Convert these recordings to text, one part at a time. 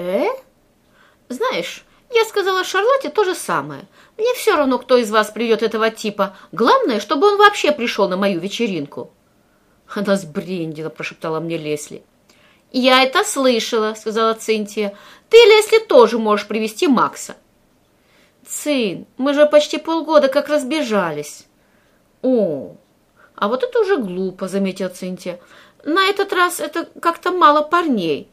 «Э? Знаешь, я сказала Шарлотте то же самое. Мне все равно, кто из вас придет этого типа. Главное, чтобы он вообще пришел на мою вечеринку». Она сбрендила, прошептала мне Лесли. «Я это слышала», — сказала Цинтия. «Ты, Лесли, тоже можешь привести Макса». «Цин, мы же почти полгода как разбежались». «О, а вот это уже глупо», — заметила Цинтия. «На этот раз это как-то мало парней.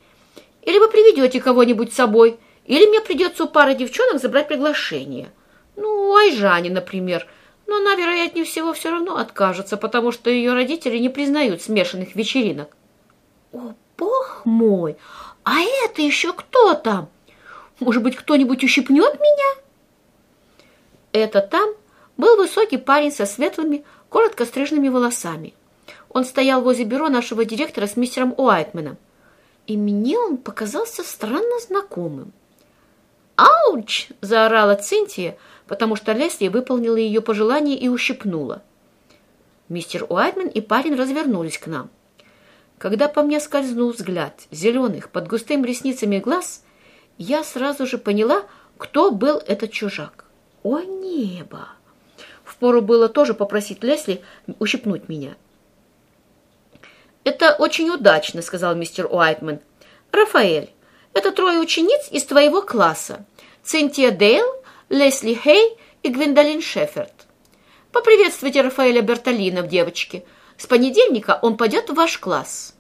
Или вы приведете кого-нибудь с собой, или мне придется у пары девчонок забрать приглашение. Ну, Айжане, например. Но она, вероятнее всего, все равно откажется, потому что ее родители не признают смешанных вечеринок». «О, бог мой! А это еще кто там? Может быть, кто-нибудь ущипнет меня?» Это там был высокий парень со светлыми, коротко стриженными волосами. Он стоял возле бюро нашего директора с мистером Уайтменом. И мне он показался странно знакомым. «Ауч!» – заорала Цинтия, потому что Лесли выполнила ее пожелание и ущипнула. Мистер Уайтмен и парень развернулись к нам. Когда по мне скользнул взгляд зеленых под густыми ресницами глаз, я сразу же поняла, кто был этот чужак. О небо! Впору было тоже попросить Лесли ущипнуть меня. «Это очень удачно», — сказал мистер Уайтман. «Рафаэль, это трое учениц из твоего класса. Цинтия Дейл, Лесли Хей и Гвиндолин Шеферд. Поприветствуйте Рафаэля Бертолина, девочки. С понедельника он пойдет в ваш класс».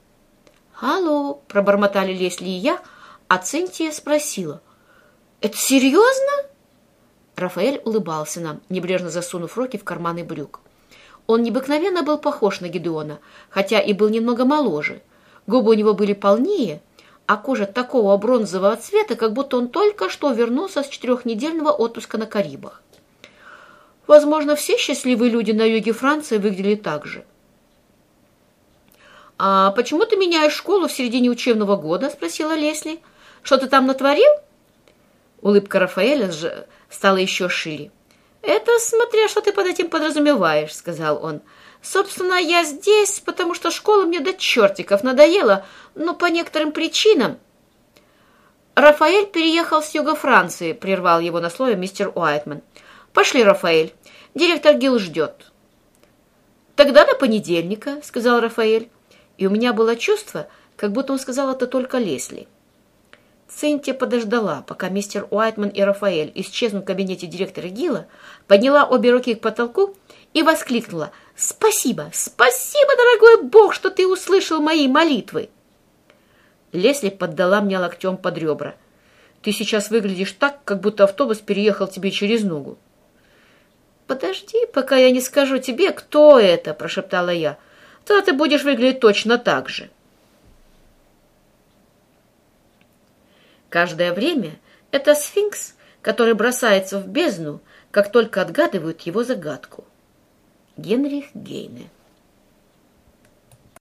«Алло», — пробормотали Лесли и я, а Цинтия спросила. «Это серьезно?» Рафаэль улыбался нам, небрежно засунув руки в карманы брюк. Он необыкновенно был похож на Гедеона, хотя и был немного моложе. Губы у него были полнее, а кожа такого бронзового цвета, как будто он только что вернулся с четырехнедельного отпуска на Карибах. Возможно, все счастливые люди на юге Франции выглядели так же. «А почему ты меняешь школу в середине учебного года?» – спросила Лесли. «Что ты там натворил?» Улыбка Рафаэля стала еще шире. «Это смотря, что ты под этим подразумеваешь», — сказал он. «Собственно, я здесь, потому что школа мне до чертиков надоела, но по некоторым причинам...» «Рафаэль переехал с юга Франции», — прервал его на слове мистер Уайтман. «Пошли, Рафаэль. Директор Гилл ждет». «Тогда до понедельника», — сказал Рафаэль. И у меня было чувство, как будто он сказал это только Лесли. Цинтия подождала, пока мистер Уайтман и Рафаэль исчезнут в кабинете директора Гилла, подняла обе руки к потолку и воскликнула «Спасибо, спасибо, дорогой Бог, что ты услышал мои молитвы!» Лесли поддала мне локтем под ребра. «Ты сейчас выглядишь так, как будто автобус переехал тебе через ногу». «Подожди, пока я не скажу тебе, кто это», – прошептала я. «То ты будешь выглядеть точно так же». Каждое время это сфинкс, который бросается в бездну, как только отгадывают его загадку. Генрих Гейне